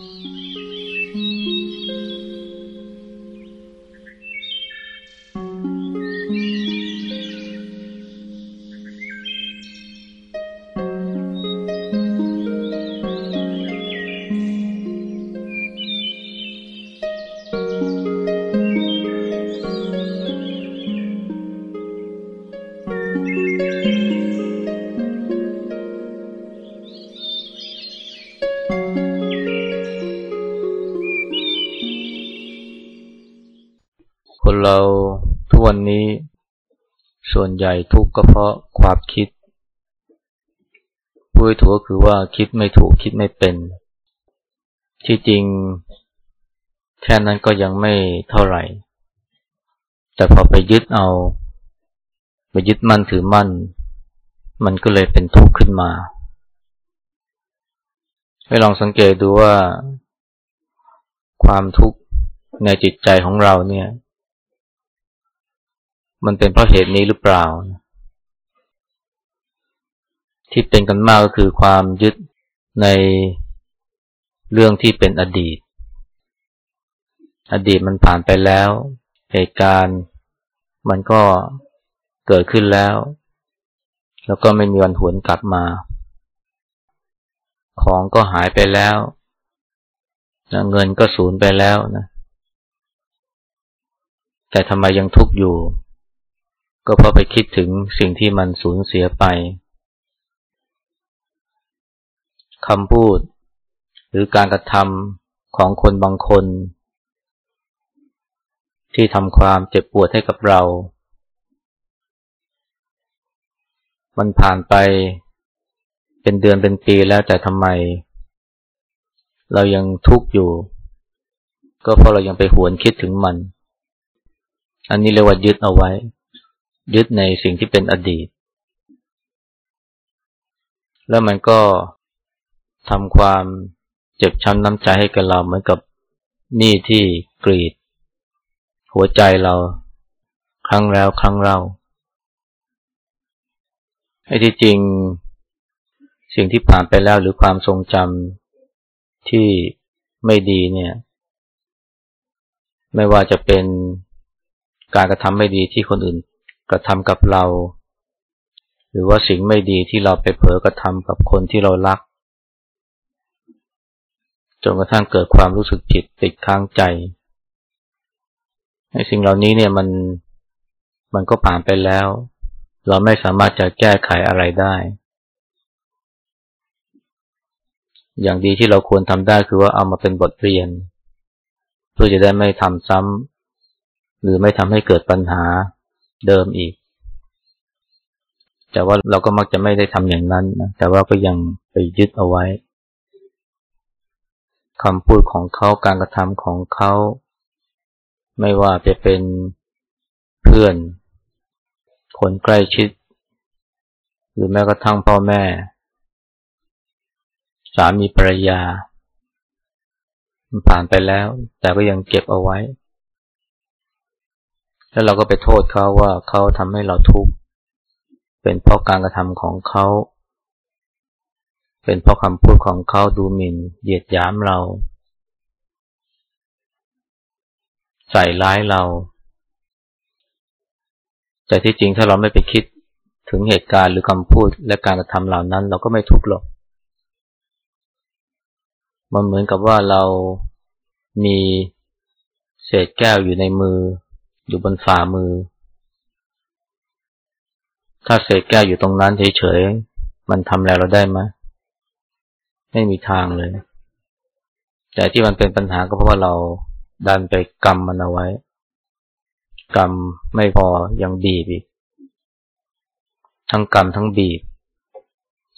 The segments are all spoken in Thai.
ค ใหญ่ทุกข์ก็เพราะความคิดพูดถูกก็คือว่าคิดไม่ถูกคิดไม่เป็น ที่จริงแค่นั้นก็ยังไม่เท่าไหร่ แต่พอไปยึดเอา ไปยึดมั่นถือมั่น มันก็เลยเป็นทุกข์ขึ้นมา ให้ลองสังเกตดูว่า ความทุกข์ในจิตใจของเราเนี่ย มันเป็นเพราะเหตุนี้หรือเปล่า ที่เป็นกันมากก็คือความยึดในเรื่องที่เป็นอดีต อดีตมันผ่านไปแล้ว เหตุการณ์มันก็เกิดขึ้นแล้ว แล้วก็ไม่มีวันหวนกลับมา ของก็หายไปแล้วนะเงินก็สูญไปแล้วนะ แต่ทำไมยังทุกข์อยู่ ก็เพราะไปคิดถึงสิ่งที่มันสูญเสียไปคำพูด หรือการกระทำของคนบางคน ที่ทำความเจ็บปวดให้กับเรา มันผ่านไปเป็นเดือนเป็นปีแล้วแต่ทำไม เรายังทุกข์อยู่ ก็เพราะเรายังไปหวนคิดถึงมัน อันนี้เรียกว่ายึดเอาไว้ ยึดในสิ่งที่เป็นอดีต แล้วมันก็ทำความเจ็บช้ำน้ำใจให้กับเราเหมือนกับหนี้ที่กรีด หัวใจเราครั้งแล้วครั้งเล่าไอ้ที่จริง สิ่งที่ผ่านไปแล้วหรือความทรงจำที่ไม่ดีเนี่ย ไม่ว่าจะเป็นการกระทำไม่ดีที่คนอื่น กระทำกับเรา หรือว่าสิ่งไม่ดีที่เราไปเผลอกระทำกับคนที่เรารัก จนกระทั่งเกิดความรู้สึกผิดติดค้างใจในสิ่งเหล่านี้เนี่ยมันมันก็ผ่านไปแล้ว เราไม่สามารถจะแก้ไขอะไรได้ อย่างดีที่เราควรทำได้คือว่าเอามาเป็นบทเรียน เพื่อจะได้ไม่ทำซ้ำหรือไม่ทำให้เกิดปัญหา เดิมอีก แต่ว่าเราก็มักจะไม่ได้ทำอย่างนั้นนะแต่ว่าก็ยังไปยึดเอาไว้คำพูดของเขาการกระทำของเขา ไม่ว่าจะเป็นเพื่อน คนใกล้ชิด หรือแม้กระทั่งพ่อแม่ สามีภรรยา มันผ่านไปแล้ว แต่ก็ยังเก็บเอาไว้ แล้วเราก็ไปโทษเขาว่าเขาทำให้เราทุกข์ เป็นเพราะการกระทำของเขา เป็นเพราะคำพูดของเขาดูหมิ่นเหยียดหยามเรา ใส่ร้ายเรา แต่ที่จริงถ้าเราไม่ไปคิดถึงเหตุการณ์หรือคำพูดและการกระทำเหล่านั้น เราก็ไม่ทุกข์หรอก มันเหมือนกับว่าเรามีเศษแก้วอยู่ในมือ อยู่บนฝ่ามือ ถ้าเศษแก้วอยู่ตรงนั้นเฉยๆ มันทำอะไรเราได้ไหมไม่มีทางเลย แต่ที่มันเป็นปัญหาก็เพราะว่าเราดันไปกรรมมันเอาไว้ กรรมไม่พอยังบีบอีก ทั้งกรรมทั้งบีบ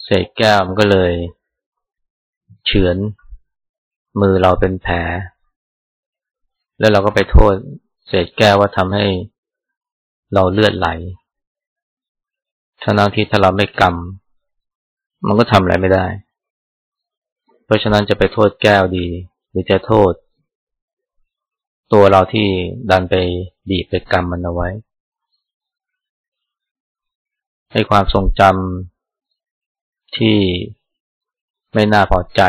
เศษแก้วมันก็เลย เฉือน มือเราเป็นแผล แล้วเราก็ไปโทษ เศษแก้วว่าทำให้เราเลือดไหลทั้งที่ถ้าเราไม่กรรมมันก็ทำอะไรไม่ได้ เพราะฉะนั้นจะไปโทษแก้วดี หรือจะโทษ ตัวเราที่ดันไปบีบไปกรรมมันเอาไว้ ให้ความทรงจำที่ไม่น่าพอใจ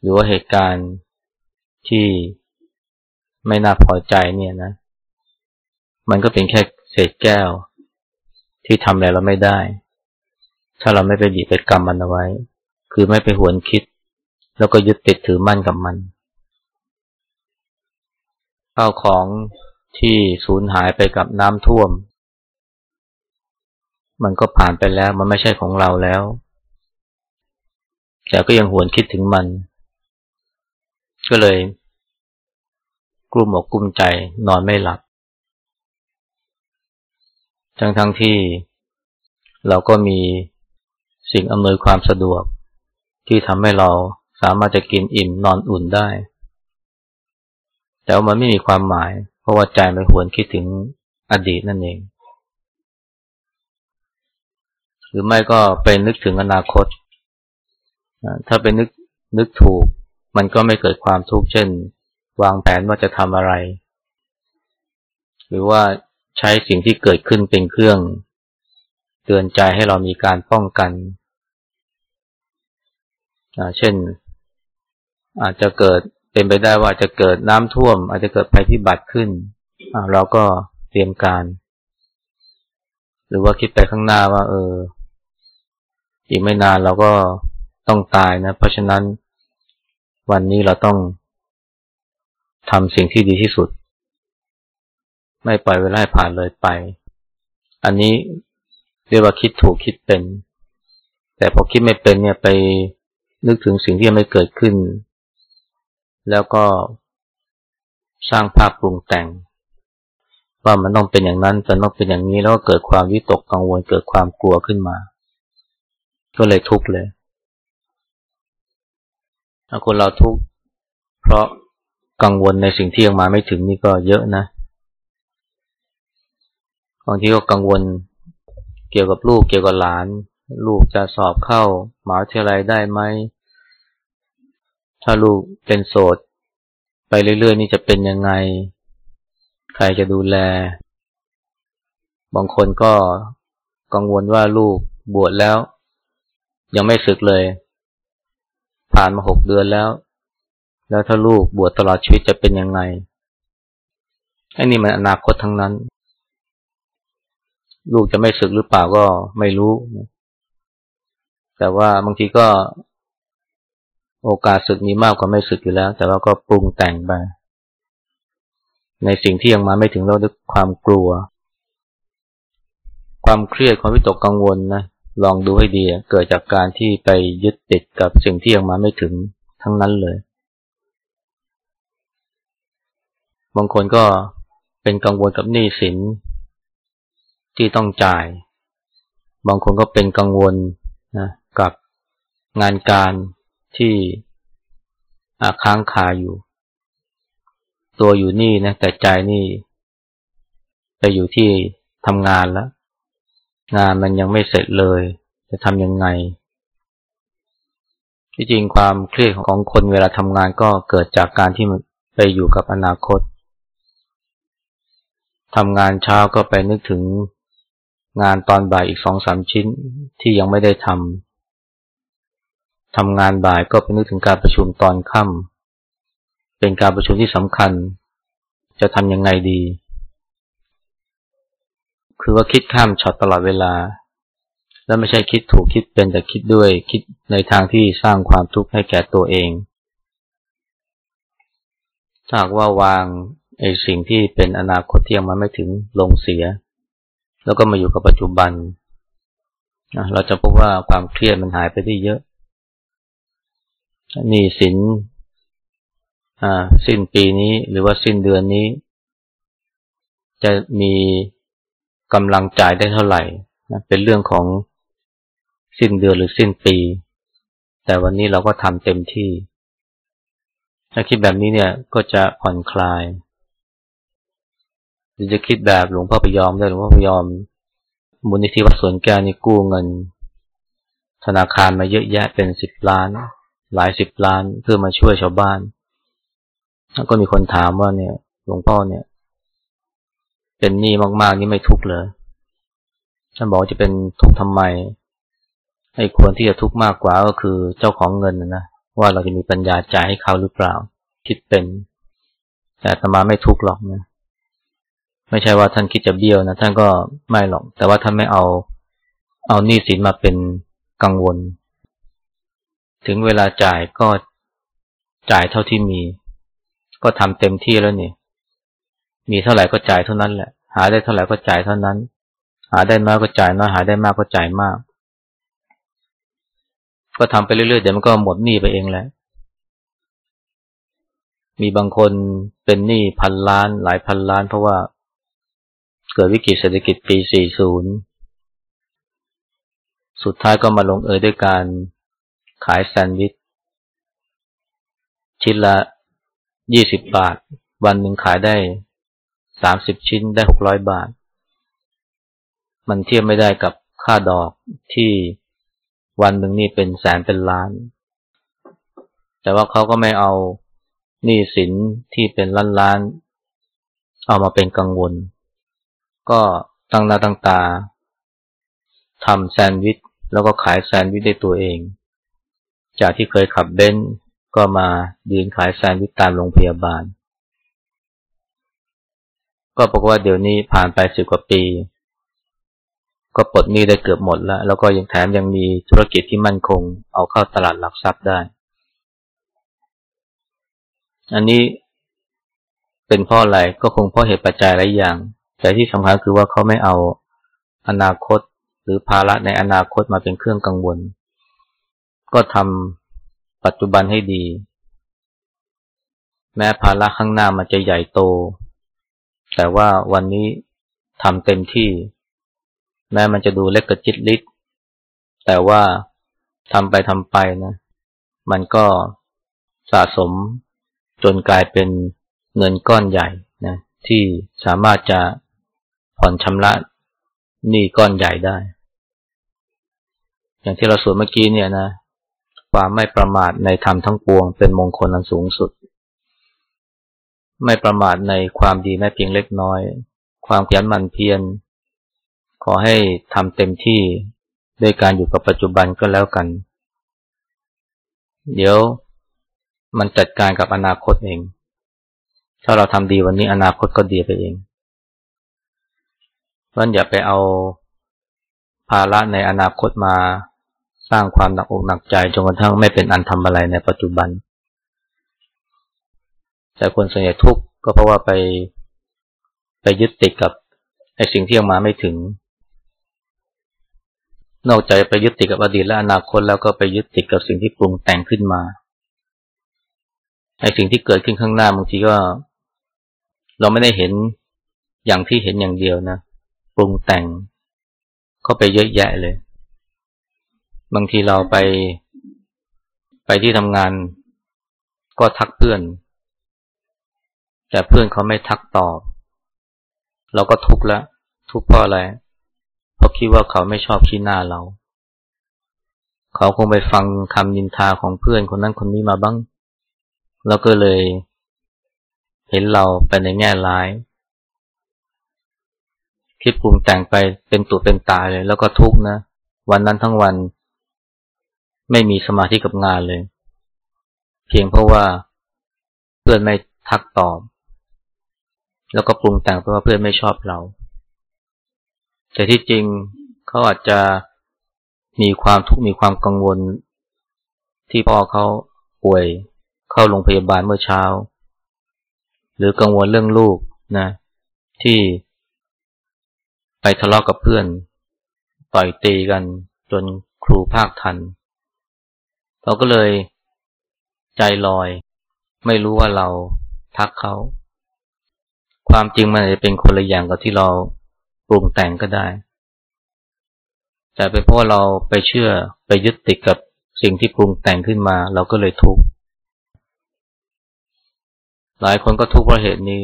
หรือว่าเหตุการณ์ที่ ไม่น่าพอใจเนี่ยนะ มันก็เป็นแค่เศษแก้ว ที่ทำอะไรเราไม่ได้ ถ้าเราไม่ไปหยิบไปกรรมมันเอาไว้ คือไม่ไปหวนคิด แล้วก็ยึดติดถือมั่นกับมันข้าวของที่สูญหายไปกับน้ำท่วม มันก็ผ่านไปแล้ว มันไม่ใช่ของเราแล้ว แต่ก็ยังหวนคิดถึงมัน ก็เลย กลุ้มอกกลุ้มใจนอนไม่หลับ ทั้งทั้งที่เราก็มีสิ่งอำนวยความสะดวก ที่ทำให้เราสามารถจะกินอิ่มนอนอุ่นได้ แต่ว่ามันไม่มีความหมาย เพราะว่าใจมันหวนคิดถึงอดีตนั่นเอง หรือไม่ก็ไปนึกถึงอนาคต ถ้าไปนึกนึกถูก มันก็ไม่เกิดความทุกข์เช่น วางแผนว่าจะทำอะไร หรือว่าใช้สิ่งที่เกิดขึ้นเป็นเครื่อง เตือนใจให้เรามีการป้องกัน เช่น อาจจะเกิดเป็นไปได้ว่าจะเกิดน้ำท่วม อาจจะเกิดภัยพิบัติขึ้น เราก็เตรียมการ หรือว่าคิดไปข้างหน้าว่า เออ อีกไม่นานเราก็ต้องตายนะ เพราะฉะนั้นวันนี้เราต้อง ทำสิ่งที่ดีที่สุด ไม่ปล่อยเวลาผ่านเลยไป อันนี้เรียกว่าคิดถูกคิดเป็น แต่พอคิดไม่เป็นเนี่ยไปนึกถึงสิ่งที่ยังไม่เกิดขึ้น แล้วก็สร้างภาพปรุงแต่ง ว่ามันต้องเป็นอย่างนั้นจะต้องเป็นอย่างนี้แล้วก็เกิดความวิตกกังวลเกิดความกลัวขึ้นมา ก็เลยทุกข์เลยถ้าคนเราทุกข์เพราะ กังวลในสิ่งที่ยังมาไม่ถึงนี่ก็เยอะนะบางทีก็กังวลเกี่ยวกับลูกเกี่ยวกับหลาน ลูกจะสอบเข้ามหาวิทยาลัยได้ไหมถ้าลูกเป็นโสด ไปเรื่อยๆ นี่จะเป็นยังไง ใครจะดูแล บางคนก็กังวลว่าลูกบวชแล้ว ยังไม่ศึกเลย ผ่านมาหกเดือนแล้ว แล้วถ้าลูกบวชตลอดชีวิตจะเป็นยังไงไอ้นี่มันอนาคตทั้งนั้น ลูกจะไม่ศึกหรือเปล่าก็ไม่รู้ แต่ว่าบางทีก็ โอกาสศึกมีมากกว่าไม่ศึกอยู่แล้ว แต่ว่าก็ปรุงแต่งไปในสิ่งที่ยังมาไม่ถึงเราด้วยความกลัว ความเครียดความวิตกกังวลนะลองดูให้ดีเกิดจากการที่ไปยึดติดกับสิ่งที่ยังมาไม่ถึงทั้งนั้นเลย บางคนก็เป็นกังวลกับหนี้สินที่ต้องจ่าย บางคนก็เป็นกังวลนะกับงานการที่ค้างคาอยู่ ตัวอยู่นี่นะแต่ใจนี่ไปอยู่ที่ทำงานแล้ว งานมันยังไม่เสร็จเลย จะทำยังไง ที่จริงความเครียดของคนเวลาทำงานก็เกิดจากการที่มันไปอยู่กับอนาคต ทำงานเช้าก็ไปนึกถึงงานตอนบ่ายอีกสองสามชิ้นที่ยังไม่ได้ทำ ทำงานบ่ายก็ไปนึกถึงการประชุมตอนค่ำเป็นการประชุมที่สำคัญ จะทำยังไงดี คือว่าคิดข้ามช็อตตลอดเวลา แล้วไม่ใช่คิดถูกคิดเป็นแต่คิดด้วยคิดในทางที่สร้างความทุกข์ให้แก่ตัวเองถ้าว่าวาง ไอ้สิ่งที่เป็นอนาคตที่ยังมาไม่ถึงลงเสีย แล้วก็มาอยู่กับปัจจุบัน เราจะพบว่าความเครียดมันหายไปได้เยอะนี่สินสิ้นปีนี้หรือว่าสิ้นเดือนนี้ จะมีกำลังจ่ายได้เท่าไหร่นะเป็นเรื่องของสิ้นเดือนหรือสิ้นปี แต่วันนี้เราก็ทำเต็มที่ ถ้าคิดแบบนี้เนี่ยก็จะผ่อนคลาย หรือจะคิดแบบหลวงพ่อพยอมได้หลวงพ่อพยอมมูลนิธิวัดสวนแก้วนี่กู้เงิน ธนาคารมาเยอะแยะเป็นสิบล้าน หลายสิบล้านเพื่อมาช่วยชาวบ้านแล้วก็มีคนถามว่าเนี่ยหลวงพ่อเนี่ย เป็นหนี้มากๆนี่ไม่ทุกข์เลยท่านบอกจะเป็นทุกข์ทำไมไอ้ควรที่จะทุกข์มากกว่าก็คือเจ้าของเงินนะว่าเราจะมีปัญญาจ่ายให้เขาหรือเปล่า คิดเป็น แต่ธรรมาไม่ทุกข์หรอกนะ ไม่ใช่ว่าท่านคิดจะเบี้ยวนะท่านก็ไม่หรอก แต่ว่าท่านไม่เอา เอาหนี้สินมาเป็นกังวล ถึงเวลาจ่ายก็จ่ายเท่าที่มี ก็ทำเต็มที่แล้วนี่มีเท่าไหร่ก็จ่ายเท่านั้นแหละ หาได้เท่าไหร่ก็จ่ายเท่านั้น หาได้น้อยก็จ่ายน้อยหาได้มากก็จ่ายมาก ก็ทำไปเรื่อยๆเดี๋ยวมันก็หมดหนี้ไปเองแหละมีบางคนเป็นหนี้พันล้านหลายพันล้าน เพราะว่า เกิดวิกฤตเศรษฐกิจปี 40 สุดท้ายก็มาลงเอยด้วยการขายแซนด์วิชชิ้นละ 20 บาท วันหนึ่งขายได้ 30 ชิ้นได้ 600 บาท มันเทียบไม่ได้กับค่าดอกที่วันหนึ่งนี่เป็นแสนเป็นล้าน แต่ว่าเขาก็ไม่เอาหนี้สินที่เป็นล้านล้าน เอามาเป็นกังวล ก็ตั้งหน้าตั้งตาทำแซนด์วิช แล้วก็ขายแซนด์วิชได้ตัวเอง จากที่เคยขับเบนซ์ก็มายืนขายแซนด์วิชตามโรงพยาบาล ก็บอกว่าเดี๋ยวนี้ผ่านไปสิบกว่าปี ก็ปลดหนี้ได้เกือบหมดแล้ว แล้วก็ยังแถมยังมีธุรกิจที่มั่นคง เอาเข้าตลาดหลักทรัพย์ได้ อันนี้เป็นเพราะอะไรก็คงเพราะเหตุปัจจัยหลายอย่าง แต่ที่สำคัญคือว่าเขาไม่เอาอนาคตหรือภาระในอนาคตมาเป็นเครื่องกังวล ก็ทำปัจจุบันให้ดี แม้ภาระข้างหน้ามันจะใหญ่โต แต่ว่าวันนี้ทำเต็มที่ แม้มันจะดูเล็กกระจิตลิดแต่ว่าทำไปทำไปนะ มันก็สะสมจนกลายเป็นเงินก้อนใหญ่นะที่สามารถจะ ผ่อนชำระหนี้ก้อนใหญ่ได้ อย่างที่เราสวดเมื่อกี้เนี่ยนะความไม่ประมาทในธรรมทั้งปวง เป็นมงคลอันสูงสุด ไม่ประมาทในความดีแม้เพียงเล็กน้อย ความขยันหมั่นเพียรขอให้ทำเต็มที่ด้วยการอยู่กับปัจจุบันก็แล้วกัน เดี๋ยวมันจัดการกับอนาคตเอง ถ้าเราทำดีวันนี้อนาคตก็ดีไปเอง เพราะอย่าไปเอาภาระในอนาคตมาสร้างความหนักอกหนักใจจนกระทั่งไม่เป็นอันทำอะไรในปัจจุบัน แต่คนส่วนใหญ่ทุกข์ก็เพราะว่าไปไปยึดติดกับไอ้สิ่งที่ยังมาไม่ถึง นอกจากไปยึดติดกับอดีตและอนาคตแล้วก็ไปยึดติดกับสิ่งที่ปรุงแต่งขึ้นมาไอ้สิ่งที่เกิดขึ้นข้างหน้าบางทีก็ เราไม่ได้เห็นอย่างที่เห็นอย่างเดียวนะ ปรุงแต่งก็ไปเยอะแยะเลย บางทีเราไป ไปที่ทำงาน ก็ทักเพื่อน แต่เพื่อนเขาไม่ทักตอบ เราก็ทุกข์ล้วทุกข์เพราะอะไร เพราะคิดว่าเขาไม่ชอบขี้หน้าเรา เขาคงไปฟังคำนินทาของเพื่อนคนนั้นคนนี้มาบ้าง แล้วก็เลย เห็นเราไปในแง่ร้าย คิดปรุงแต่งไปเป็นตัวเป็นตายเลย แล้วก็ทุกนะ วันนั้นทั้งวัน ไม่มีสมาธิกับงานเลย เพียงเพราะว่าเพื่อนไม่ทักตอบ แล้วก็ปรุงแต่งเพราะว่าเพื่อนไม่ชอบเรา แต่ที่จริงเขาอาจจะมีความทุกข์มีความกังวล ที่พ่อเขาป่วยเข้าโรงพยาบาลเมื่อเช้า หรือกังวลเรื่องลูกนะ ที่ ไปทะเลาะกับเพื่อน ต่อยตีกันจนครูภาคทัน เราก็เลยใจลอย ไม่รู้ว่าเราทักเขา ความจริงมันอาจจะเป็นคนละอย่างกับที่เราปรุงแต่งก็ได้ แต่เป็นเพราะเราไปเชื่อไปยึดติดกับสิ่งที่ปรุงแต่งขึ้นมา เราก็เลยทุกข์หลายคนก็ทุกข์เพราะเหตุนี้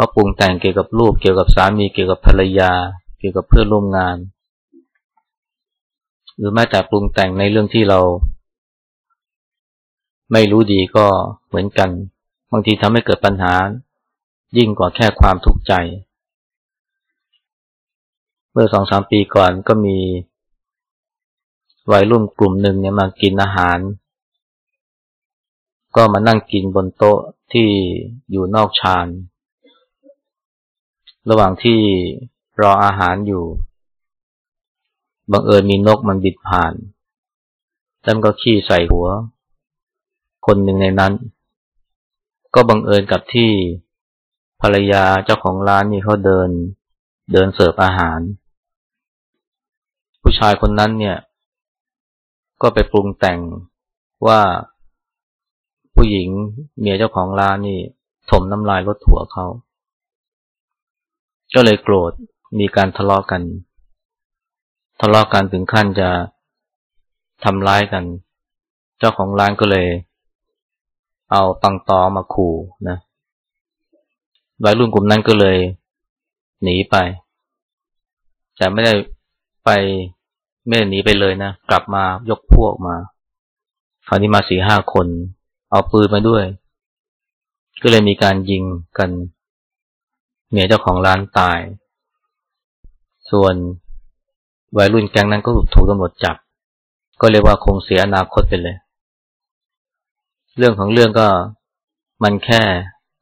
ราะปรุงแต่งเกี่ยวกับลูกเกี่ยวกับสามีเกี่ยวกับภรรยา เกี่ยวกับเพื่อนร่วมงาน หรือแม้แต่ปรุงแต่งในเรื่องที่เรา ไม่รู้ดีก็เหมือนกัน บางทีทำให้เกิดปัญหา ยิ่งกว่าแค่ความทุกข์ใจ เมื่อสองสามปีก่อนก็มีวัยรุ่นกลุ่มหนึ่งเนี่ยมากินอาหาร ก็มานั่งกินบนโต๊ะที่อยู่นอกชาน ระหว่างที่รออาหารอยู่ บังเอิญมีนกมันบิดผ่านแล้วก็ขี้ใส่หัว คนหนึ่งในนั้น ก็บังเอิญกับที่ภรรยาเจ้าของร้านนี่เขาเดิน เดินเสิร์ฟอาหาร ผู้ชายคนนั้นเนี่ย ก็ไปปรุงแต่งว่าผู้หญิงเมียเจ้าของร้านนี่ถมน้ำลายรถถัวเขา ก็เลยโกรธมีการทะเลาะกกัน ทะเลาะกกันถึงขั้นจะทำร้ายกัน เจ้าของร้านก็เลย เอาตังตอมาขู่นะวัยรุ่นกลุ่มนั้นก็เลย หนีไป แต่ไม่ได้ไปไม่ได้หนีไปเลยนะ กลับมายกพวกมาคราวนี้มาสี่ห้าคน เอาปืนมาด้วย ก็เลยมีการยิงกัน เมียเจ้าของร้านตาย ส่วนวัยรุ่นแก๊งนั้นก็ถูกถูกตำรวจจับ ก็เรียกว่าคงเสียอนาคตไปเลย เรื่องของเรื่องก็มันแค่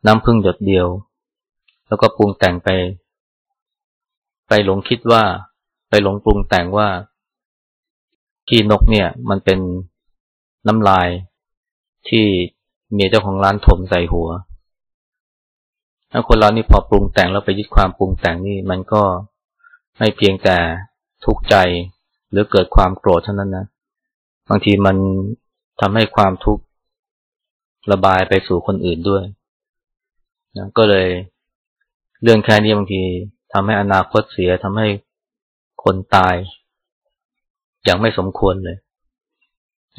น้ำพึ่งหยดเดียว แล้วก็ปรุงแต่งไป ไปหลงคิดว่า ไปหลงปรุงแต่งว่าขี้นกเนี่ย มันเป็นน้ำลายที่เมียเจ้าของร้านถมใส่หัว ถ้าคนเรานี่พอปรุงแต่งแล้วไปยึดความปรุงแต่งนี่มันก็ไม่เพียงแต่ทุกข์ใจหรือเกิดความโกรธเท่านั้นนะ บางทีมันทำให้ความทุกข์ระบายไปสู่คนอื่นด้วยนะก็เลยเรื่องแค่นี้บางทีทำให้อนาคตเสียทำให้คนตาย อย่างไม่สมควรเลย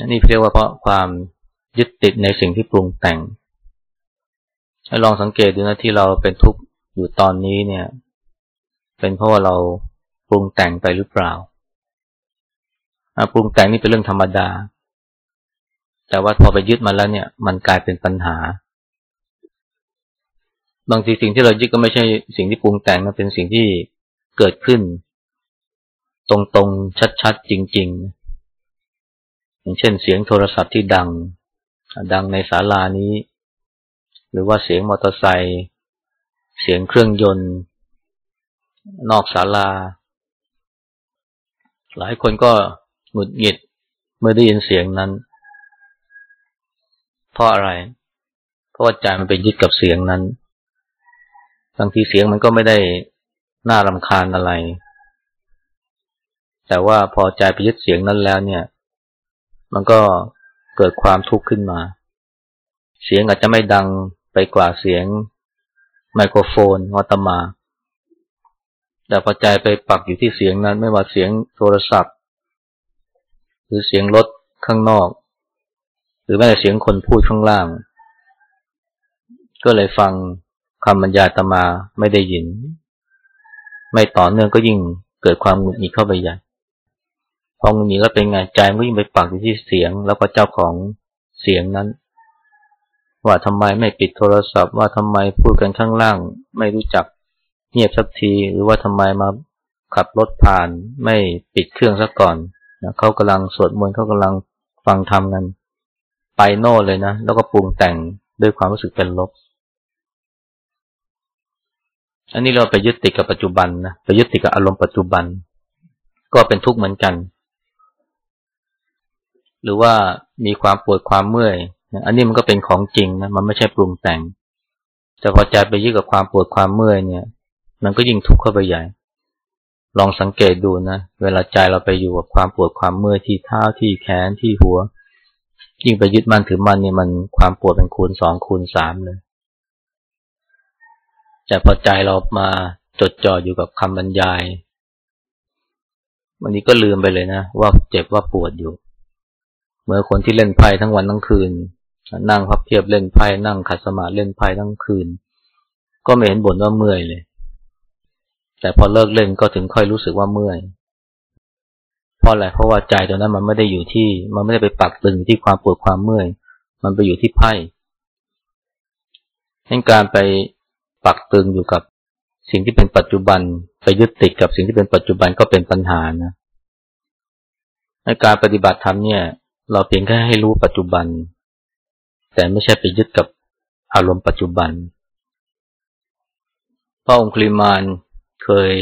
นี่เรียกว่าเพราะความยึดติดในสิ่งที่ปรุงแต่ง ให้ลองสังเกตดูนะที่เราเป็นทุกข์อยู่ตอนนี้เนี่ย เป็นเพราะว่าเราปรุงแต่งไปหรือเปล่าปรุงแต่งนี่เป็นเรื่องธรรมดา แต่ว่าพอไปยึดมาแล้วเนี่ย มันกลายเป็นปัญหา บางทีสิ่งที่เรายึดก็ไม่ใช่สิ่งที่ปรุงแต่งนะเป็นสิ่งที่เกิดขึ้น ตรงๆชัดๆจริง ๆ อย่างเช่น เสียงโทรศัพท์ที่ดัง ดังในศาลานี้ หรือว่าเสียงมอเตอร์ไซค์เสียงเครื่องยนต์ นอกศาลา หลายคนก็หงุดหงิดเมื่อได้ยินเสียงนั้นเพราะอะไร เพราะว่าใจมันไปยึดกับเสียงนั้นบางทีเสียงมันก็ไม่ได้น่ารำคาญอะไร แต่ว่าพอใจไปยึดเสียงนั้นแล้วเนี่ย มันก็เกิดความทุกข์ขึ้นมา เสียงอาจจะไม่ดัง ไปกว่าเสียงไมโครโฟนออตมา แต่พอใจไปปักอยู่ที่เสียงนั้น ไม่ว่าเสียงโทรศัพท์ หรือเสียงรถข้างนอก หรือแม้แต่เสียงคนพูดข้างล่าง ก็เลยฟังคำบรรยายตมาไม่ได้ยิน ไม่ต่อเนื่องก็ยิ่งเกิดความหงุดหงิดเข้าไปใหญ่พอหงุดหงิดแล้วเป็นไงใจมันยิ่งไปปักอยู่ที่เสียง แล้วก็เจ้าของเสียงนั้น ว่าทำไมไม่ปิดโทรศัพท์ ว่าทำไมพูดกันข้างล่าง ไม่รู้จักเงียบสักที หรือว่าทำไมมาขับรถผ่านไม่ปิดเครื่องซะก่อนนะเขากำลังสวดมนต์เขากำลังฟังธรรมกันไปโน่เลยนะ แล้วก็ปรุงแต่งด้วยความรู้สึกเป็นลบ อันนี้เราไปยึดติดกับปัจจุบันนะไปยึดติดกับอารมณ์ปัจจุบัน ก็เป็นทุกข์เหมือนกัน หรือว่ามีความปวดความเมื่อย อันนี้มันก็เป็นของจริงนะมันไม่ใช่ปรุงแต่ง แต่พอใจไปยึดกับความปวดความเมื่อยเนี่ย มันก็ยิ่งทุกข์เข้าไปใหญ่ ลองสังเกตดูนะเวลาใจเราไปอยู่กับความปวดความเมื่อยที่เท้าที่แขนที่หัว ยิ่งไปยึดมั่นถือมั่นเนี่ยมันความปวดเป็นคูณสองคูณสามเลยแต่พอใจเรามาจดจ่ออยู่กับคำบรรยาย วันนี้ก็ลืมไปเลยนะ ว่าเจ็บว่าปวดอยู่ เมื่อคนที่เล่นไพ่ทั้งวันทั้งคืน นั่งพับเพียบเล่นไพ่นั่งขัดสมาธิเล่นไพ่ทั้งคืน ก็ไม่เห็นบ่นว่าเมื่อยเลย แต่พอเลิกเล่นก็ถึงค่อยรู้สึกว่าเมื่อยเพราะอะไรเพราะว่าใจตรงนั้นมันไม่ได้อยู่ที่ มันไม่ได้ไปปักตึงที่ความปวดความเมื่อย มันไปอยู่ที่ไพ่ให้การไปปักตึงอยู่กับสิ่งที่เป็นปัจจุบันไปยึดติดกับสิ่งที่เป็นปัจจุบันก็เป็นปัญหานะในการปฏิบัติธรรมเนี่ย เราเพียงแค่ให้รู้ปัจจุบัน แต่ไม่ใช่ไปยึดกับอารมณ์ปัจจุบัน พระองค์คลิมานเคย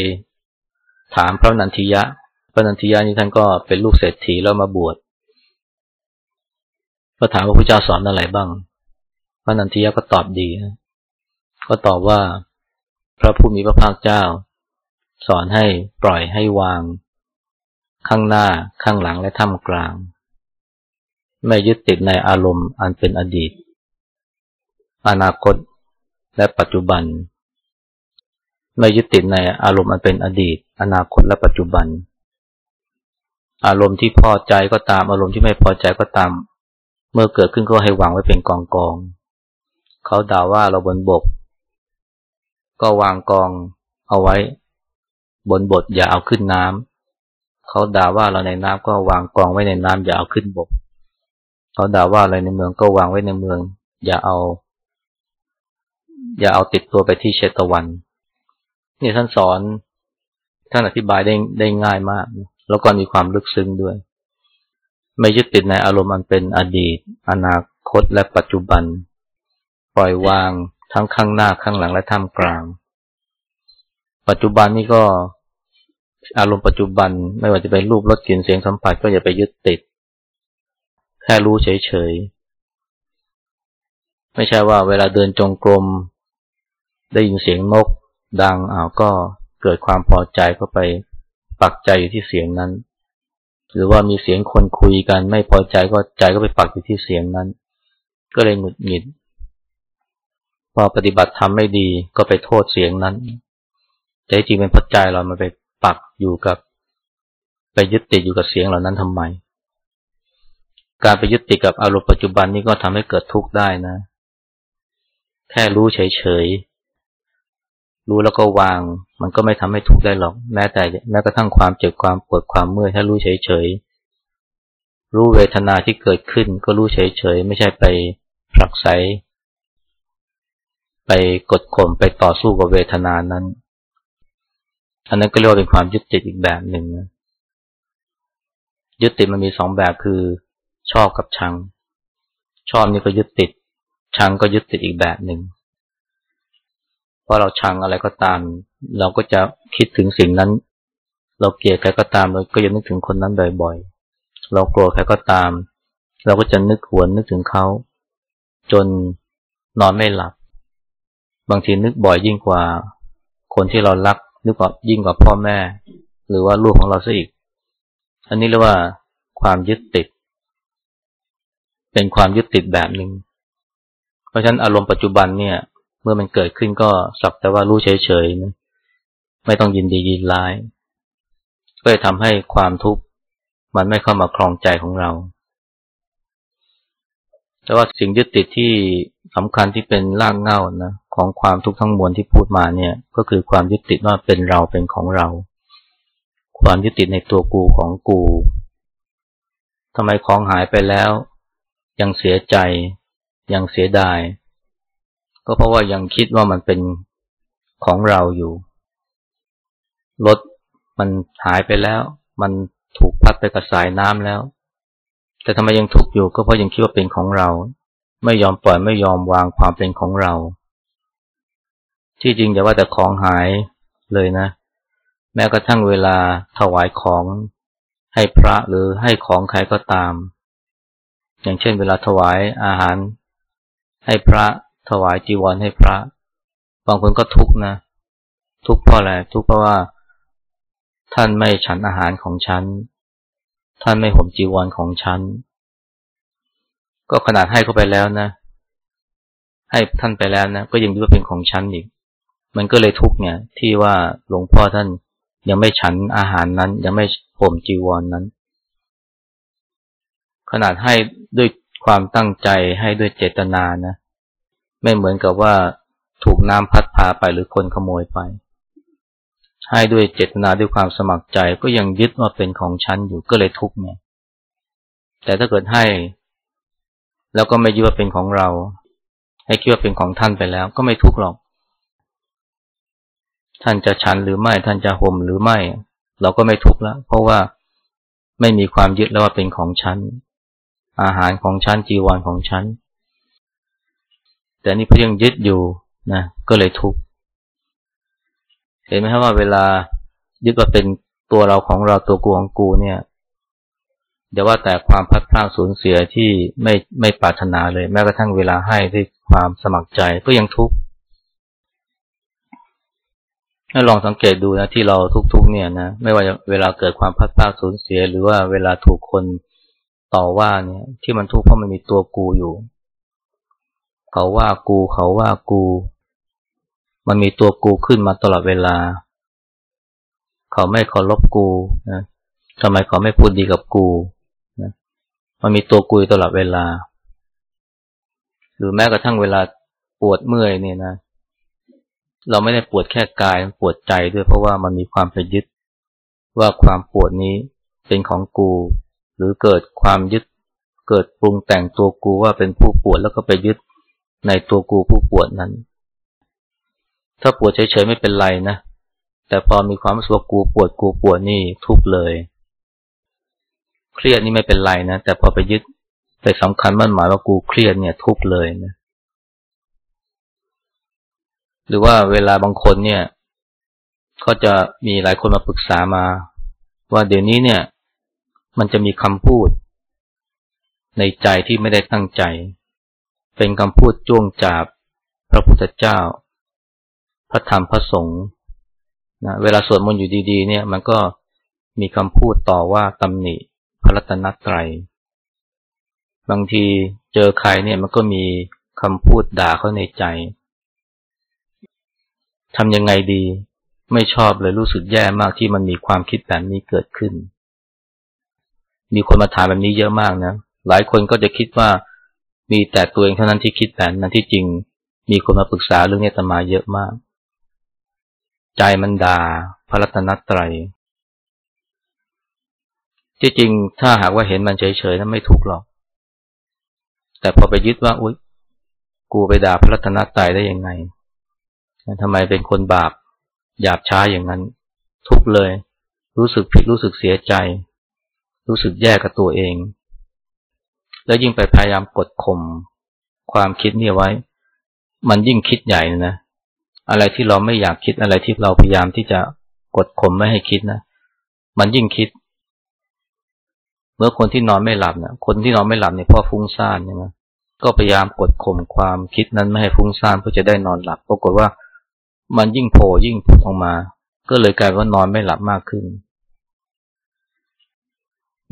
ถามพระนันทิยะ พระนันทิยะนี่ท่านก็เป็นลูกเศรษฐีแล้วมาบวชก็ถามว่าพระเจ้าสอนอะไรบ้าง พระนันทิยะก็ตอบดีนะก็ตอบว่าพระผู้มีพระภาคเจ้า สอนให้ปล่อยให้วาง ข้างหน้าข้างหลังและท่ามกลาง ไม่ยึดติดในอารมณ์อันเป็นอดีต อนาคต และปัจจุบัน ไม่ยึดติดในอารมณ์อันเป็นอดีต อนาคตและปัจจุบัน อารมณ์ที่พอใจก็ตามอารมณ์ที่ไม่พอใจก็ตาม เมื่อเกิดขึ้นก็ให้วางไว้เป็นกองกอง เขาด่าว่าเราบนบก ก็วางกองเอาไว้ บนบทอย่าเอาขึ้นน้ำเขาด่าว่าเราในน้ำก็วางกองไว้ในน้ำอย่าเอาขึ้นบก เขาด่าว่าอะไรในเมืองก็วางไว้ในเมือง อย่าเอา อย่าเอาติดตัวไปที่เชตวันนี่ท่านสอนท่านอธิบายได้ได้ง่ายมาก แล้วก็มีความลึกซึ้งด้วย ไม่ยึดติดในอารมณ์มันเป็นอดีต อนาคตและปัจจุบัน ปล่อยวางทั้งข้างหน้าข้างหลังและท่ามกลาง ปัจจุบันนี่ก็อารมณ์ปัจจุบันไม่ว่าจะเป็นรูปรสกลิ่นเสียงสัมผัสก็อย่าไปยึดติด แค่รู้เฉยๆ ไม่ใช่ว่าเวลาเดินจงกรม ได้ยินเสียงนกดังอ้าวก็เกิดความพอใจก็ไปปักใจอยู่ที่เสียงนั้น หรือว่ามีเสียงคนคุยกันไม่พอใจก็ใจก็ไปปักอยู่ที่เสียงนั้น ก็เลยหงุดหงิด พอปฏิบัติทำไม่ดีก็ไปโทษเสียงนั้น แต่จริงเป็นเพราะใจเรามันไปปักอยู่กับ ไปยึดติดอยู่กับเสียงเหล่านั้นทำไม การไปยึดติดกับอารมณ์ปัจจุบันนี้ก็ทำให้เกิดทุกข์ได้นะ แค่รู้เฉยๆ รู้แล้วก็วาง มันก็ไม่ทำให้ทุกข์ได้หรอก แม้แต่แม้กระทั่งความเจ็บความปวดความเมื่อยถ้ารู้เฉยๆ รู้เวทนาที่เกิดขึ้น ก็รู้เฉยๆ ไม่ใช่ไปผลักไสไปกดข่มไปต่อสู้กับเวทนานั้น อันนั้นก็เรียกว่าเป็นความยึดติดอีกแบบหนึ่งนะยึดติดมันมีสองแบบคือ ชอบกับชัง ชอบนี่ก็ยึดติด ชังก็ยึดติดอีกแบบหนึ่งพอเราชังอะไรก็ตาม เราก็จะคิดถึงสิ่งนั้น เราเกลียดใครก็ตาม เราก็จะนึกถึงคนนั้นบ่อยๆ เรากลัวใครก็ตาม เราก็จะนึกหวนนึกถึงเขา จนนอนไม่หลับ บางทีนึกบ่อยยิ่งกว่า คนที่เรารักนึกว่ายิ่งกว่าพ่อแม่ หรือว่าลูกของเราซะอีก อันนี้เรียกว่าความยึดติด เป็นความยึดติดแบบหนึ่งเพราะฉะนั้นอารมณ์ปัจจุบันเนี่ย เมื่อมันเกิดขึ้นก็สักแต่ว่ารู้เฉยๆนะไม่ต้องยินดียินร้าย ก็จะทำให้ความทุกข์มันไม่เข้ามาคลองใจของเรา แต่ว่าสิ่งยึดติดที่สำคัญที่เป็นรากเหง้านะของความทุกข์ทั้งมวลที่พูดมาเนี่ย ก็คือความยึดติดว่าเป็นเราเป็นของเรา ความยึดติดในตัวกูของกูทำไมของหายไปแล้ว ยังเสียใจ ยังเสียดาย ก็เพราะว่ายังคิดว่ามันเป็นของเราอยู่ รถมันหายไปแล้ว มันถูกพัดไปกับสายน้ำแล้ว แต่ทำไมยังทุกข์อยู่ก็เพราะยังคิดว่าเป็นของเรา ไม่ยอมปล่อยไม่ยอมวางความเป็นของเรา ที่จริงอย่าว่าแต่ของหายเลยนะ แม้กระทั่งเวลาถวายของให้พระหรือให้ของใครก็ตาม อย่างเช่น เวลาถวายอาหารให้พระถวายจีวรให้พระ บางคนก็ทุกข์นะ ทุกข์เพราะอะไรทุกข์เพราะว่า ท่านไม่ฉันอาหารของฉัน ท่านไม่ห่มจีวรของฉัน ก็ขนาดให้เขาไปแล้วนะ ให้ท่านไปแล้วนะ ก็ยังดูว่าเป็นของฉันอีก มันก็เลยทุกข์เนี่ย ที่ว่าหลวงพ่อท่านยังไม่ฉันอาหารนั้น ยังไม่ผมจีวรนนั้น ขนาดให้ด้วยความตั้งใจให้ด้วยเจตนานะ ไม่เหมือนกับว่าถูกน้ำพัดพาไปหรือคนขโมยไป ให้ด้วยเจตนาด้วยความสมัครใจก็ยังยึดว่าเป็นของฉันอยู่ก็เลยทุกเนี่ยแต่ถ้าเกิดให้ แล้วก็ไม่ยึดว่าเป็นของเรา ให้คิดว่าเป็นของท่านไปแล้ว ก็ไม่ทุกข์หรอก ท่านจะฉันหรือไม่ ท่านจะห่มหรือไม่ เราก็ไม่ทุกข์แล้วเพราะว่าไม่มีความยึดแล้วว่าเป็นของฉัน อาหารของฉันจีวรของฉันแต่นี่เพราะยังยึดอยู่นะก็เลยทุกข์เห็นไหมครับว่าเวลายึดว่าเป็นตัวเราของเราตัวกูของกูเนี่ยเดี๋ยวว่าแต่ความพัดพลาดสูญเสียที่ไม่ไม่ปรารถนาเลย แม้กระทั่งเวลาให้ด้วยความสมัครใจก็ยังทุกข์ให้ลองสังเกตดูนะที่เราทุกๆเนี่ยนะไม่ว่าเวลาเกิดความพัดพลาดสูญเสีย หรือว่าเวลาถูกคน ต่อว่าเนี่ย ที่มันทุกข์เพราะมันมีตัวกูอยู่ เขาว่ากูเขาว่ากู มันมีตัวกูขึ้นมาตลอดเวลา เขาไม่เคารพกูนะทำไมเขาไม่พูดดีกับกูนะมันมีตัวกูตลอดเวลา หรือแม้กระทั่งเวลาปวดเมื่อยเนี่ยนะ เราไม่ได้ปวดแค่กายปวดใจด้วยเพราะว่ามันมีความไปยึดว่าความปวดนี้เป็นของกู หรือเกิดความยึดเกิดปรุงแต่งตัวกูว่าเป็นผู้ปวดแล้วก็ไปยึดในตัวกูผู้ปวดนั้น ถ้าปวดเฉยๆไม่เป็นไรนะ แต่พอมีความรู้สึกว่ากูปวดกูปวดนี่ทุกเลย เครียดนี่ไม่เป็นไรนะ แต่พอไปยึดไปสำคัญมั่นหมายว่ากูเครียดเนี่ยทุกเลยนะ หรือว่าเวลาบางคนเนี่ย ก็จะมีหลายคนมาปรึกษามา ว่าเดี๋ยวนี้เนี่ย มันจะมีคำพูด ในใจที่ไม่ได้ตั้งใจ เป็นคำพูดจ้วงจาบ พระพุทธเจ้า พระธรรมพระสงฆ์นะเวลาสวดมนต์อยู่ดีๆ เนี่ย มันก็มีคำพูดต่อว่าตำหนิพระรัตนตรัย บางทีเจอใครเนี่ยมันก็มีคำพูดด่าเขาในใจทำยังไงดี ไม่ชอบเลยรู้สึกแย่มากที่มันมีความคิดแบบนี้เกิดขึ้น มีคนมาถามแบบนี้เยอะมากนะ หลายคนก็จะคิดว่ามีแต่ตัวเองเท่านั้นที่คิดแบบนั้นที่จริง มีคนมาปรึกษาเรื่องนี้ตมาเยอะมาก ใจมันด่าพระรัตนตรัย ที่จริงถ้าหากว่าเห็นมันเฉยๆนั้นไม่ทุกข์หรอก แต่พอไปยึดว่าอุ๊ย กูไปด่าพระรัตนตรัยได้ยังไงทำไมเป็นคนบาปหยาบช้าอย่างนั้น ทุกเลย รู้สึกผิดรู้สึกเสียใจ รู้สึกแย่กับตัวเอง แล้วยิ่งไปพยายามกดข่มความคิดนี่ไว้ มันยิ่งคิดใหญ่นะ อะไรที่เราไม่อยากคิดอะไรที่เราพยายามที่จะกดข่มไม่ให้คิดนะ มันยิ่งคิด เมื่อคนที่นอนไม่หลับนะคนที่นอนไม่หลับเนี่ยพราะฟุ้งซ่านใช่ไหมก็พยายามกดข่มความคิดนั้นไม่ให้ฟุ้งซ่านเพื่อจะได้นอนหลับ ปรากฏว่ามันยิ่งโผล่ยิ่งพุดออกมา ก็เลยกลายว่านอนไม่หลับมากขึ้น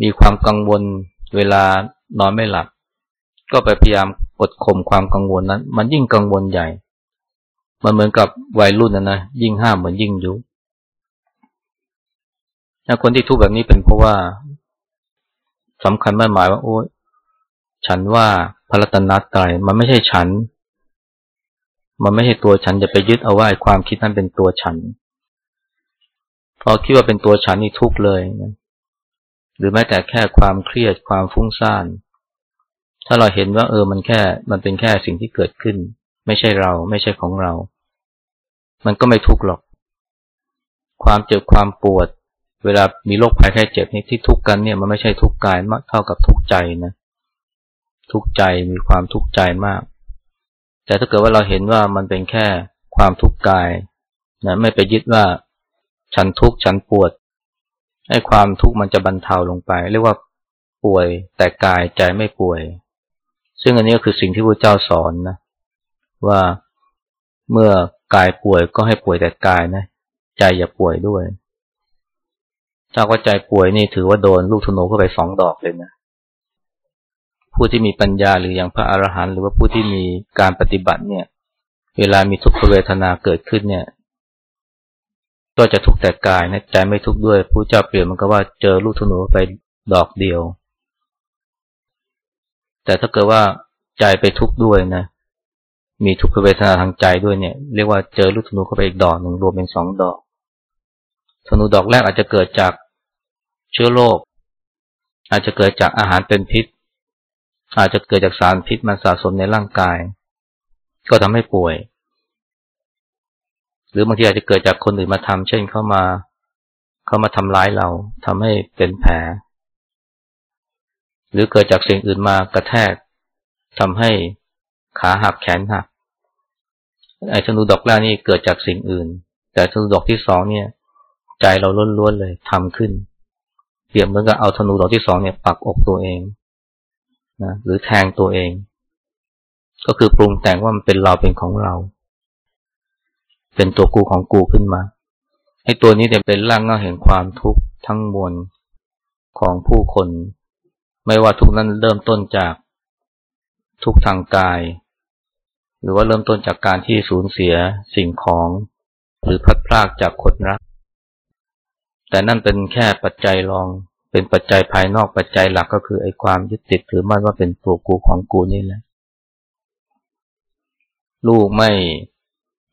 มีความกังวลเวลานอนไม่หลับ ก็ไปพยายามกดข่มความกังวลนั้น มันยิ่งกังวลใหญ่ มันเหมือนกับวัยรุ่นนะนะยิ่งห้ามเหมือนยิ่งยุคนที่ทุกข์แบบนี้เป็นเพราะว่าสำคัญมากหมายว่าโอ้ฉันว่าพระรัตนตรัยมันไม่ใช่ฉัน มันไม่ใช่ตัวฉันจะไปยึดเอาว่าความคิดนั้นเป็นตัวฉัน พอคิดว่าเป็นตัวฉันนี่ทุกเลยนะ หรือแม้แต่แค่ความเครียดความฟุ้งซ่าน ถ้าเราเห็นว่าเออมันแค่มันเป็นแค่สิ่งที่เกิดขึ้น ไม่ใช่เราไม่ใช่ของเรา มันก็ไม่ทุกข์หรอก ความเจ็บความปวด เวลามีโรคภัยแค่เจ็บนี่ที่ทุกข์กันเนี่ยมันไม่ใช่ทุกข์กายมากเท่ากับทุกข์ใจนะ ทุกข์ใจมีความทุกข์ใจมาก แต่ถ้าเกิดว่าเราเห็นว่ามันเป็นแค่ความทุกข์กายนะไม่ไปยึดว่าฉันทุกข์ฉันปวด ให้ความทุกข์มันจะบรรเทาลงไป เรียกว่าป่วยแต่กายใจไม่ป่วย ซึ่งอันนี้ก็คือสิ่งที่พระเจ้าสอนนะว่าเมื่อกายป่วยก็ให้ป่วยแต่กายนะ ใจอย่าป่วยด้วย ถ้าว่าใจป่วยนี่ถือว่าโดนลูกธนูเข้าไปสองดอกเลยนะ ผู้ที่มีปัญญาหรืออย่างพระอรหันต์หรือว่าผู้ที่มีการปฏิบัติเนี่ย เวลามีทุกขเวทนาเกิดขึ้นเนี่ย ก็จะทุกข์แต่กายนะใจไม่ทุกข์ด้วยผู้เจ้าเปลี่ยนมันก็ว่าเจอลูกธนูไปดอกเดียว แต่ถ้าเกิดว่าใจไปทุกข์ด้วยนะ มีทุกขเวทนาทางใจด้วยเนี่ย เรียกว่าเจอลูกธนูเข้าไปอีกดอกหนึ่งรวมเป็นสองดอก ธนูดอกแรกอาจจะเกิดจากเชื้อโรคอาจจะเกิดจากอาหารเป็นพิษ อาจจะเกิดจากสารพิษมันสะสมในร่างกาย ก็ทำให้ป่วย หรือบางทีอาจจะเกิดจากคนอื่นมาทำเช่นเข้ามาเข้ามาทำร้ายเราทำให้เป็นแผล หรือเกิดจากสิ่งอื่นมากระแทกทำให้ขาหักแขนหักไอ้ธนูดอกแรกนี่เกิดจากสิ่งอื่น แต่ธนูดอกที่สองเนี่ย ใจเราล้วนๆเลยทำขึ้นเปรียบเหมือนกับเอาธนูดอกที่สองเนี่ยปักอกตัวเองนะหรือแทงตัวเอง ก็คือปรุงแต่งว่ามันเป็นเราเป็นของเรา เป็นตัวกูของกูขึ้นมาไอ้ตัวนี้เนี่ยเป็นร่างเงาแห่งความทุกข์ทั้งมวลของผู้คน ไม่ว่าทุกนั้นเริ่มต้นจากทุกทางกาย หรือว่าเริ่มต้นจากการที่สูญเสียสิ่งของ หรือพัดพลากจากคนรัก แต่นั่นเป็นแค่ปัจจัยรองเป็นปัจจัยภายนอกปัจจัยหลักก็คือไอ้ความยึดติดถือมั่นว่าเป็นตัวกูของกูนี่แหละลูกไม่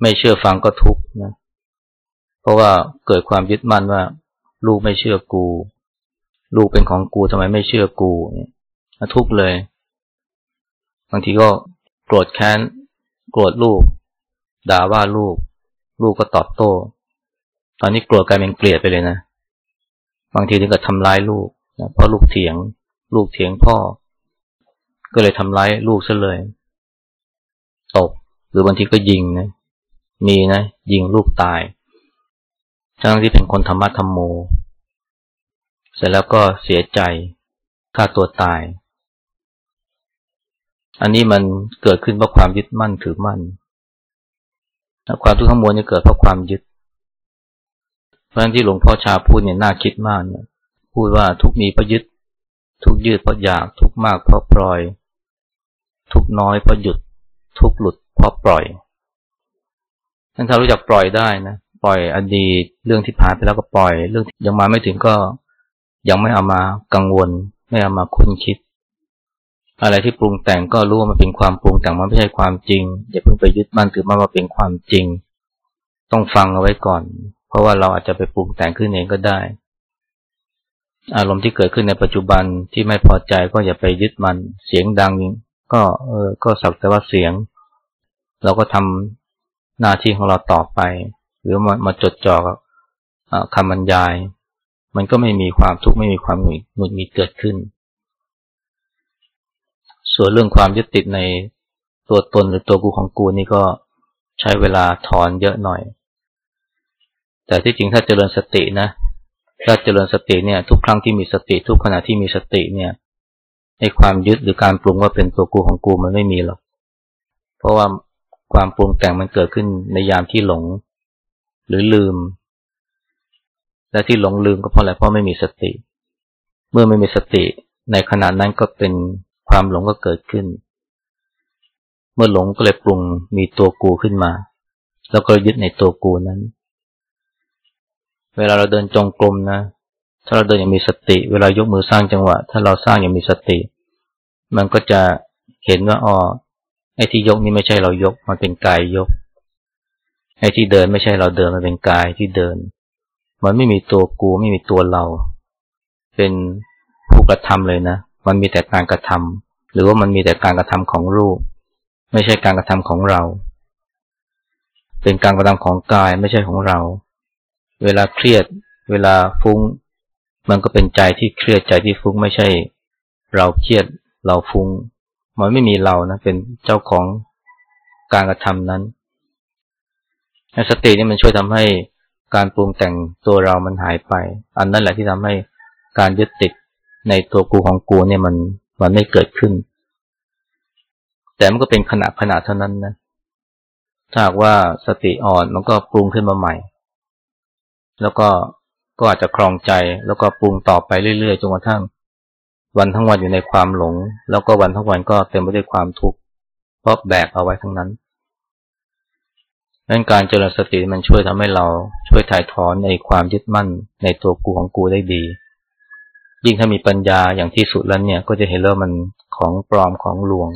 ไม่เชื่อฟังก็ทุกข์นะ เพราะว่าเกิดความยึดมั่นว่า ลูกไม่เชื่อกู ลูกเป็นของกูทำไมไม่เชื่อกูเนี่ยทุกข์เลย บางทีก็โกรธแค้น โกรธลูก ด่าว่าลูก ลูกก็ตอบโต้ ตอนนี้โกรธกลายเป็นเกลียดไปเลยนะ บางทีถึงกับทำร้ายลูกนะเพราะลูกเถียง ลูกเถียงพ่อ ก็เลยทำร้ายลูกซะเลย ตบ หรือบางทีก็ยิงนะ มีนะ ยิงลูกตาย ทั้งที่เป็นคนธรรมะธรรมโม เสร็จแล้วก็เสียใจฆ่าตัวตาย อันนี้มันเกิดขึ้นเพราะความยึดมั่นถือมั่น ความทุกข์ทั้งมวลจะเกิดเพราะความยึด เพราะฉะนั้นที่หลวงพ่อชาพูดเนี่ยน่าคิดมากเนี่ย พูดว่าทุกมีเพราะยึด ทุกยืดเพราะอยาก ทุกมากเพราะปล่อย ทุกน้อยเพราะหยุด ทุกหลุดเพราะปล่อย ท่านถ้ารู้จักปล่อยได้นะปล่อยอดีตเรื่องที่ผ่านไปแล้วก็ปล่อย เรื่องยังมาไม่ถึงก็ยังไม่เอามากังวล ไม่เอามาคุ้นคิด อะไรที่ปรุงแต่งก็รู้ว่ามันเป็นความปรุงแต่งมันไม่ใช่ความจริงอย่าเพิ่งไปยึดมั่นถือมั่นว่าเป็นความจริง ต้องฟังเอาไว้ก่อน เพราะว่าเราอาจจะไปปรุงแต่งขึ้นเองก็ได้ อารมณ์ที่เกิดขึ้นในปัจจุบันที่ไม่พอใจก็อย่าไปยึดมันเสียงดังก็เออก็สักแต่ว่าเสียง เราก็ทำ หน้าที่ของเราต่อไป หรือมามาจดจ่อกับคำบรรยาย มันก็ไม่มีความทุกข์ไม่มีความหงุดหงิดเกิดขึ้น ส่วนเรื่องความยึดติดในตัวตนหรือตัวกูของกูนี่ก็ใช้เวลาถอนเยอะหน่อย แต่ที่จริงถ้าเจริญสตินะถ้าเจริญสติเนี่ย ทุกครั้งที่มีสติทุกขณะที่มีสติเนี่ยไอความยึดหรือการปรุงว่าเป็นตัวกูของกูมันไม่มีหรอก เพราะว่า ความปรุงแต่งมันเกิดขึ้นในยามที่หลง หรือลืม และที่หลงลืมก็เพราะอะไรเพราะไม่มีสติ เมื่อไม่มีสติในขณะนั้นก็เป็นความหลงก็เกิดขึ้น เมื่อหลงก็เลยปรุงมีตัวกูขึ้นมา แล้วก็ยึดในตัวกูนั้น เวลาเราเดินจงกรมนะ ถ้าเราเดินอย่างมีสติ เวลายกมือสร้างจังหวะ ถ้าเราสร้างอย่างมีสติ มันก็จะเห็นว่าอ๋อ ไอ้ที่ยกนี่ไม่ใช่เรายก มันเป็นกายยก ไอ้ที่เดินไม่ใช่เราเดิน มันเป็นกายที่เดิน มันไม่มีตัวกูไม่มีตัวเรา เป็นผู้กระทำเลยนะ มันมีแต่การกระทำหรือว่ามันมีแต่การกระทำของรูป ไม่ใช่การกระทำของเรา เป็นการกระทำของกายไม่ใช่ของเรา เวลาเครียด เวลาฟุ้ง มันก็เป็นใจที่เครียดใจที่ฟุ้งไม่ใช่ เราเครียดเราฟุ้ง มันไม่มีเรานะ เป็นเจ้าของการกระทำนั้นสตินี่มันช่วยทำให้การปรุงแต่งตัวเรามันหายไป อันนั้นแหละที่ทำให้การยึดติดในตัวกูของกูเนี่ยมันมันไม่เกิดขึ้น แต่มันก็เป็นขณะขณะเท่านั้นนะถ้าหากว่าสติอ่อนมันก็ปรุงขึ้นมาใหม่ แล้วก็ก็อาจจะคลองใจแล้วก็ปรุงต่อไปเรื่อยๆจนกระทั่ง วันทั้งวันอยู่ในความหลง แล้วก็วันทั้งวันก็เต็มไปด้วยความทุกข์เพราะแบกเอาไว้ทั้งนั้นงนั้นการเจริญสติมันช่วยทำให้เราช่วยถ่ายถอนในความยึดมั่นในตัวกูของกูได้ดี ยิ่งถ้ามีปัญญาอย่างที่สุดแล้วเนี่ย ก็จะเห็นแล้วมันของปลอมของลวง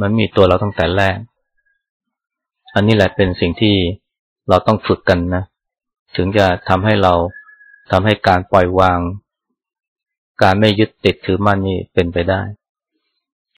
มันมีตัวเราตั้งแต่แรก อันนี้แหละเป็นสิ่งที่เราต้องฝึกกันนะ ถึงจะทำให้เราทำให้การปล่อยวาง การไม่ยึดติดถือมั่นนี่เป็นไปได้